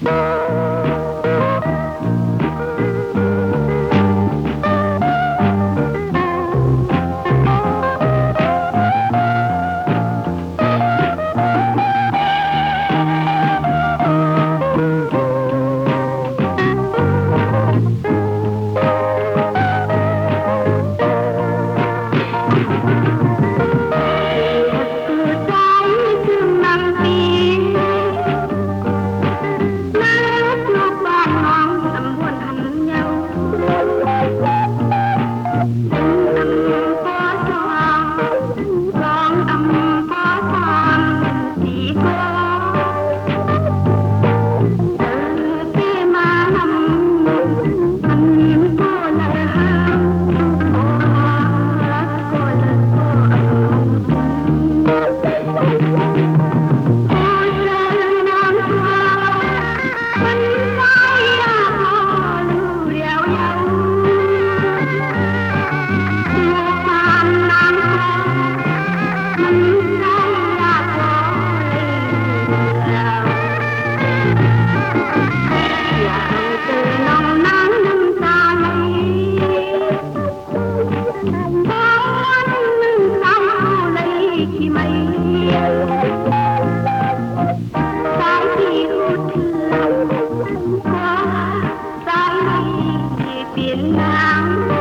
Bye. down.